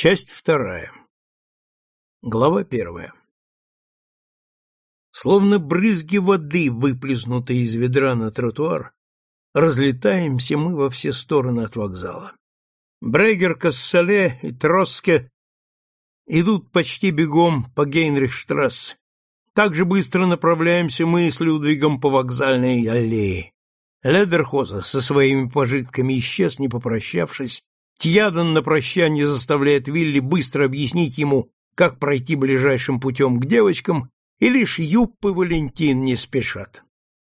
Часть вторая. Глава первая. Словно брызги воды, выплеснутые из ведра на тротуар, разлетаемся мы во все стороны от вокзала. Брегер, Кассале и Троске идут почти бегом по Гейнрихштрассе. Так же быстро направляемся мы с Людвигом по вокзальной аллее. Ледерхоза со своими пожитками исчез, не попрощавшись, Тьядан на прощание заставляет Вилли быстро объяснить ему, как пройти ближайшим путем к девочкам, и лишь Юп и Валентин не спешат.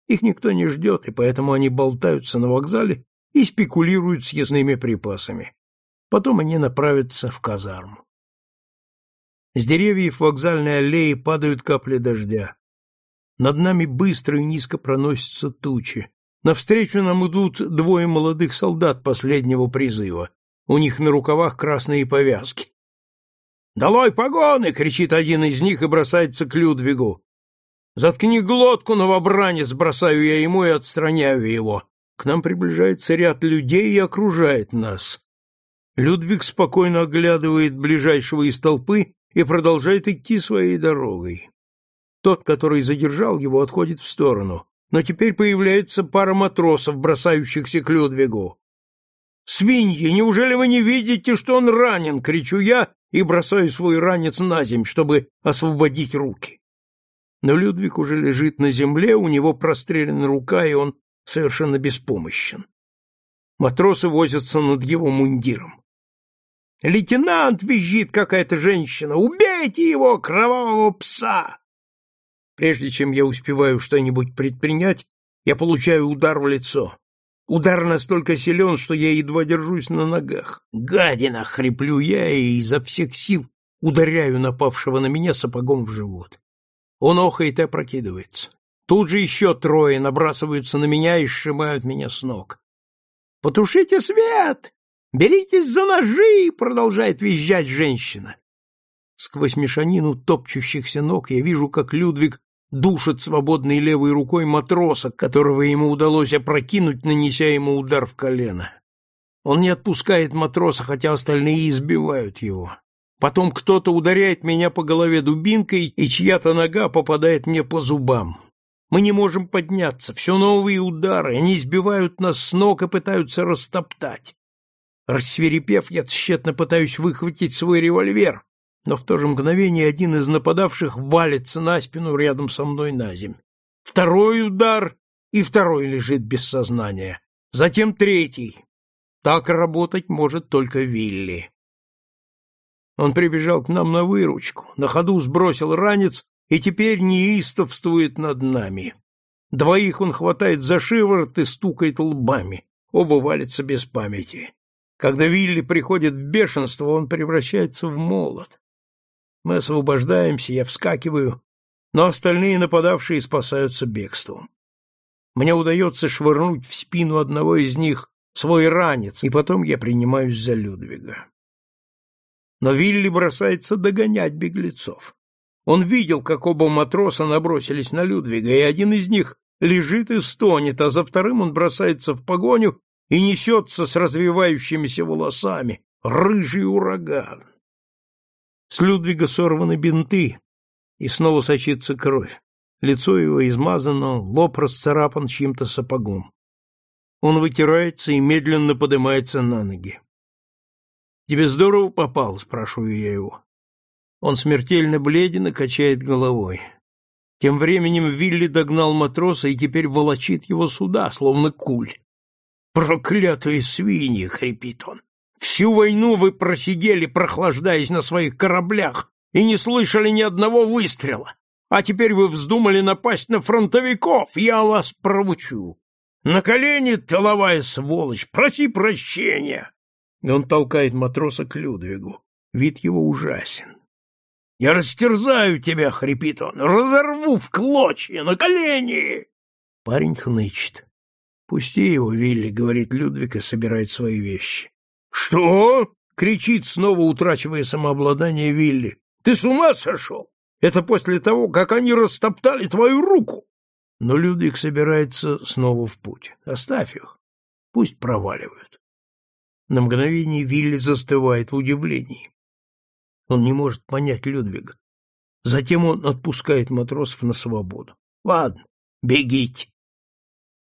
Их никто не ждет, и поэтому они болтаются на вокзале и спекулируют съестными припасами. Потом они направятся в казарму. С деревьев вокзальной аллеи падают капли дождя. Над нами быстро и низко проносятся тучи. Навстречу нам идут двое молодых солдат последнего призыва. У них на рукавах красные повязки. «Долой погоны!» — кричит один из них и бросается к Людвигу. «Заткни глотку, новобранец!» — бросаю я ему и отстраняю его. К нам приближается ряд людей и окружает нас. Людвиг спокойно оглядывает ближайшего из толпы и продолжает идти своей дорогой. Тот, который задержал его, отходит в сторону, но теперь появляется пара матросов, бросающихся к Людвигу. «Свиньи, неужели вы не видите, что он ранен?» — кричу я и бросаю свой ранец на земь, чтобы освободить руки. Но Людвиг уже лежит на земле, у него прострелена рука, и он совершенно беспомощен. Матросы возятся над его мундиром. «Лейтенант!» — визжит какая-то женщина. «Убейте его, кровавого пса!» Прежде чем я успеваю что-нибудь предпринять, я получаю удар в лицо. Удар настолько силен, что я едва держусь на ногах. Гадина! Хриплю я и изо всех сил ударяю напавшего на меня сапогом в живот. Он охает и опрокидывается. Тут же еще трое набрасываются на меня и сшибают меня с ног. «Потушите свет! Беритесь за ножи!» — продолжает визжать женщина. Сквозь мешанину топчущихся ног я вижу, как Людвиг душит свободной левой рукой матроса, которого ему удалось опрокинуть, нанеся ему удар в колено. Он не отпускает матроса, хотя остальные избивают его. Потом кто-то ударяет меня по голове дубинкой, и чья-то нога попадает мне по зубам. Мы не можем подняться, все новые удары, они избивают нас с ног и пытаются растоптать. Рассверепев, я тщетно пытаюсь выхватить свой револьвер, но в то же мгновение один из нападавших валится на спину рядом со мной на земь. Второй удар, и второй лежит без сознания. Затем третий. Так работать может только Вилли. Он прибежал к нам на выручку, на ходу сбросил ранец и теперь неистовствует над нами. Двоих он хватает за шиворот и стукает лбами. Оба валятся без памяти. Когда Вилли приходит в бешенство, он превращается в молот. Мы освобождаемся, я вскакиваю, но остальные нападавшие спасаются бегством. Мне удается швырнуть в спину одного из них свой ранец, и потом я принимаюсь за Людвига. Но Вилли бросается догонять беглецов. Он видел, как оба матроса набросились на Людвига, и один из них лежит и стонет, а за вторым он бросается в погоню и несется с развивающимися волосами, рыжий ураган. С Людвига сорваны бинты, и снова сочится кровь. Лицо его измазано, лоб расцарапан чьим-то сапогом. Он вытирается и медленно поднимается на ноги. «Тебе здорово попал?» — спрашиваю я его. Он смертельно бледен и качает головой. Тем временем Вилли догнал матроса и теперь волочит его сюда, словно куль. «Проклятые свиньи!» — хрипит он. Всю войну вы просидели, прохлаждаясь на своих кораблях, и не слышали ни одного выстрела. А теперь вы вздумали напасть на фронтовиков, я вас проучу. На колени, тыловая сволочь, проси прощения. Он толкает матроса к Людвигу. Вид его ужасен. Я растерзаю тебя, хрипит он, разорву в клочья, на колени. Парень хнычет. Пусти его, Вилли, говорит Людвиг и собирает свои вещи. «Что?» — кричит, снова утрачивая самообладание Вилли. «Ты с ума сошел? Это после того, как они растоптали твою руку!» Но Людвиг собирается снова в путь. Оставь их. Пусть проваливают. На мгновение Вилли застывает в удивлении. Он не может понять Людвига. Затем он отпускает матросов на свободу. Ладно, бегите.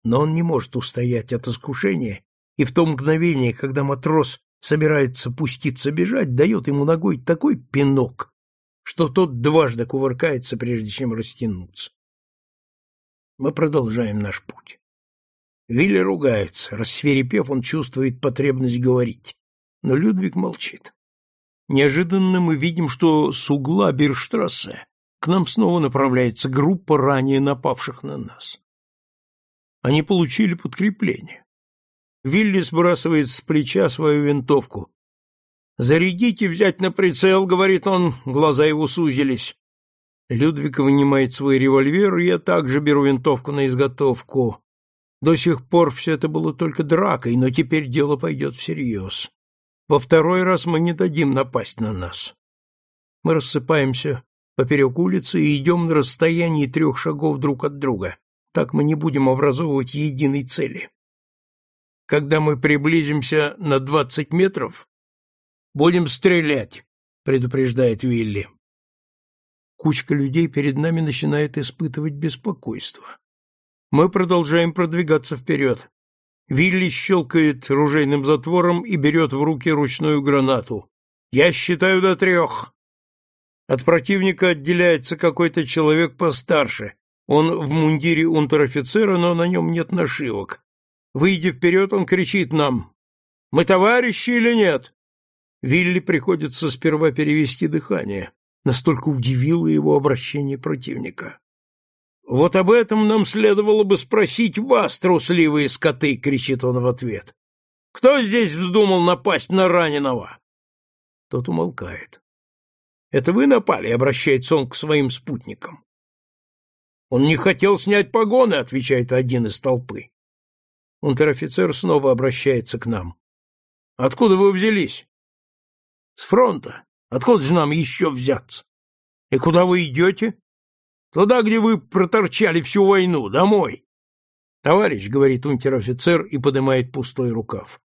Но он не может устоять от искушения, и в то мгновение, когда матрос собирается пуститься бежать, дает ему ногой такой пинок, что тот дважды кувыркается, прежде чем растянуться. Мы продолжаем наш путь. Вилли ругается. Рассверепев, он чувствует потребность говорить. Но Людвиг молчит. Неожиданно мы видим, что с угла Бирштрассе к нам снова направляется группа ранее напавших на нас. Они получили подкрепление. Вилли сбрасывает с плеча свою винтовку. «Зарядите, взять на прицел», — говорит он, глаза его сузились. Людвиг вынимает свой револьвер, и я также беру винтовку на изготовку. До сих пор все это было только дракой, но теперь дело пойдет всерьез. Во второй раз мы не дадим напасть на нас. Мы рассыпаемся поперек улицы и идем на расстоянии трех шагов друг от друга. Так мы не будем образовывать единой цели. Когда мы приблизимся на двадцать метров, будем стрелять, предупреждает Вилли. Кучка людей перед нами начинает испытывать беспокойство. Мы продолжаем продвигаться вперед. Вилли щелкает ружейным затвором и берет в руки ручную гранату. «Я считаю до трех!» От противника отделяется какой-то человек постарше. Он в мундире унтер-офицера, но на нем нет нашивок. Выйдя вперед, он кричит нам. «Мы товарищи или нет?» Вилли приходится сперва перевести дыхание. Настолько удивило его обращение противника. Вот об этом нам следовало бы спросить вас, трусливые скоты, кричит он в ответ. Кто здесь вздумал напасть на раненого? Тот умолкает. Это вы напали, обращается он к своим спутникам. Он не хотел снять погоны, отвечает один из толпы. Унтер-офицер снова обращается к нам. Откуда вы взялись? С фронта. Откуда же нам еще взяться? И куда вы идете? Туда, где вы проторчали всю войну, домой. Товарищ, говорит унтер-офицер и поднимает пустой рукав.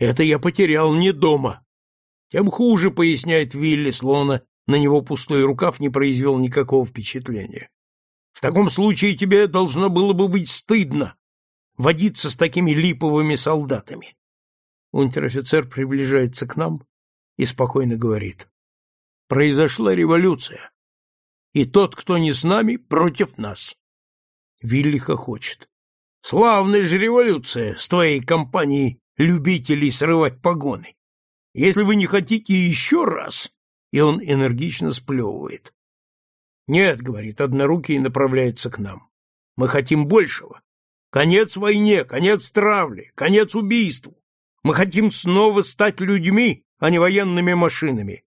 Это я потерял не дома. Тем хуже, поясняет Вилли, словно на него пустой рукав не произвел никакого впечатления. В таком случае тебе должно было бы быть стыдно водиться с такими липовыми солдатами. Унтер-офицер приближается к нам и спокойно говорит. Произошла революция и тот, кто не с нами, против нас. Вилли хохочет. Славная же революция с твоей компанией любителей срывать погоны. Если вы не хотите еще раз, и он энергично сплевывает. Нет, говорит, однорукий направляется к нам. Мы хотим большего. Конец войне, конец травле, конец убийству. Мы хотим снова стать людьми, а не военными машинами.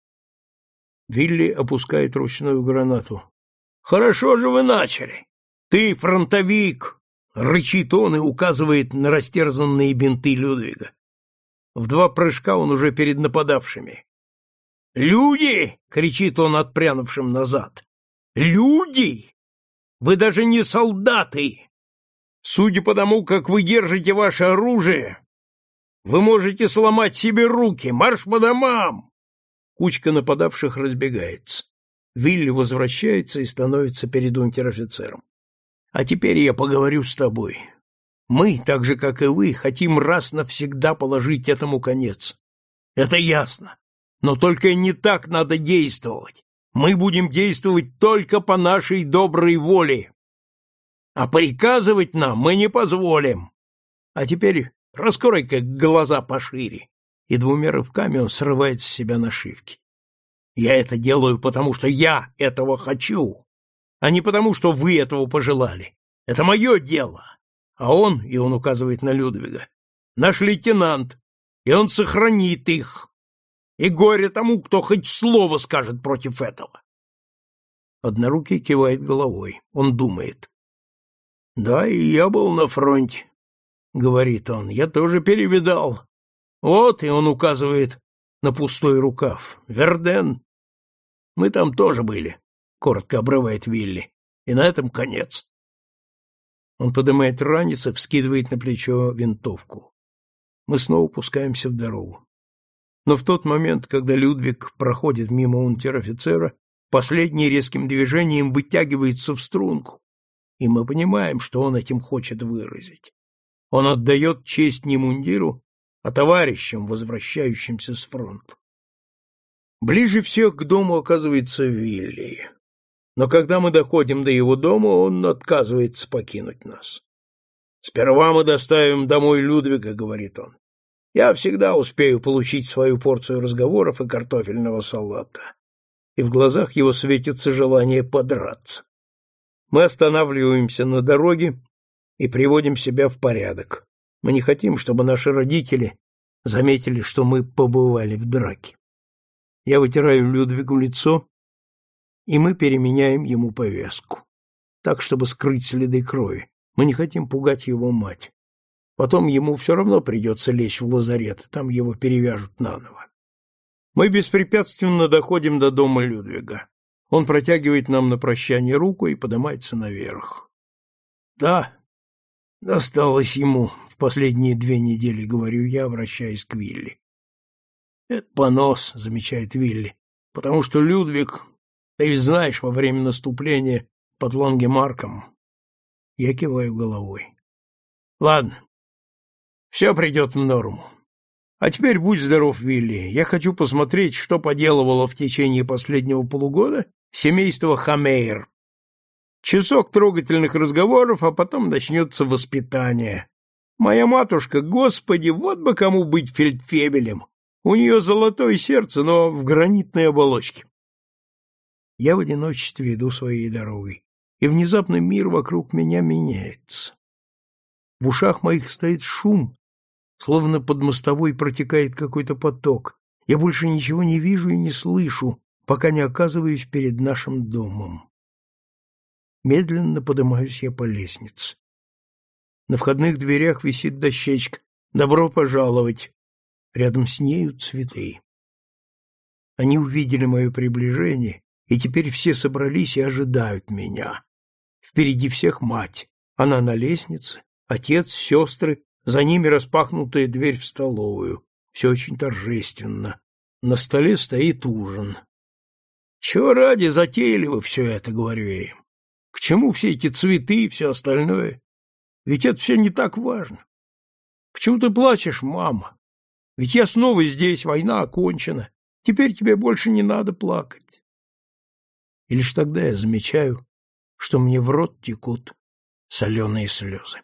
Вилли опускает ручную гранату. «Хорошо же вы начали! Ты фронтовик!» — рычит он и указывает на растерзанные бинты Людвига. В два прыжка он уже перед нападавшими. «Люди!» — кричит он отпрянувшим назад. «Люди! Вы даже не солдаты! Судя по тому, как вы держите ваше оружие, вы можете сломать себе руки! Марш по домам!» Кучка нападавших разбегается. Вилли возвращается и становится перед унтер-офицером. А теперь я поговорю с тобой. Мы, так же, как и вы, хотим раз навсегда положить этому конец. Это ясно. Но только не так надо действовать. Мы будем действовать только по нашей доброй воле. А приказывать нам мы не позволим. А теперь раскрой-ка глаза пошире и двумя рывками он срывает с себя нашивки. Я это делаю, потому что я этого хочу, а не потому, что вы этого пожелали. Это мое дело. А он, и он указывает на Людвига, наш лейтенант, и он сохранит их. И горе тому, кто хоть слово скажет против этого. Однорукий кивает головой. Он думает. Да, и я был на фронте, говорит он. Я тоже перевидал. Вот, и он указывает на пустой рукав. Верден. Мы там тоже были, коротко обрывает Вилли. И на этом конец. Он поднимает ранец и вскидывает на плечо винтовку. Мы снова пускаемся в дорогу. Но в тот момент, когда Людвиг проходит мимо унтер-офицера, последний резким движением вытягивается в струнку, и мы понимаем, что он этим хочет выразить. Он отдает честь не мундиру, а товарищам, возвращающимся с фронта. Ближе всех к дому оказывается Вилли. Но когда мы доходим до его дома, он отказывается покинуть нас. «Сперва мы доставим домой Людвига», — говорит он. «Я всегда успею получить свою порцию разговоров и картофельного салата». И в глазах его светится желание подраться. Мы останавливаемся на дороге и приводим себя в порядок. Мы не хотим, чтобы наши родители заметили, что мы побывали в драке. Я вытираю Людвигу лицо, и мы переменяем ему повязку, так, чтобы скрыть следы крови. Мы не хотим пугать его мать. Потом ему все равно придется лечь в лазарет, там его перевяжут наново. Мы беспрепятственно доходим до дома Людвига. Он протягивает нам на прощание руку и поднимается наверх. Да, досталось ему в последние две недели, говорю я, обращаясь к Вилли. Это понос, замечает Вилли, потому что Людвиг, ты ведь знаешь, во время наступления под Лангемарком я киваю головой. Ладно, все придет в норму. А теперь будь здоров, Вилли. Я хочу посмотреть, что поделывало в течение последнего полугода семейство Хамейр. Часок трогательных разговоров, а потом начнется воспитание. Моя матушка, господи, вот бы кому быть фельдфебелем. У нее золотое сердце, но в гранитной оболочке. Я в одиночестве иду своей дорогой и внезапно мир вокруг меня меняется. В ушах моих стоит шум, словно под мостовой протекает какой-то поток. Я больше ничего не вижу и не слышу, пока не оказываюсь перед нашим домом. Медленно поднимаюсь я по лестнице. На входных дверях висит дощечка «Добро пожаловать!» Рядом с нею цветы. Они увидели мое приближение, и теперь все собрались и ожидают меня. Впереди всех мать. Она на лестнице, отец, сестры, за ними распахнутая дверь в столовую. Все очень торжественно. На столе стоит ужин. Чего ради затеяли вы все это, говорю я им? К чему все эти цветы и все остальное? Ведь это все не так важно. Почему ты плачешь, мама? Ведь я снова здесь, война окончена. Теперь тебе больше не надо плакать. И лишь тогда я замечаю, что мне в рот текут соленые слезы.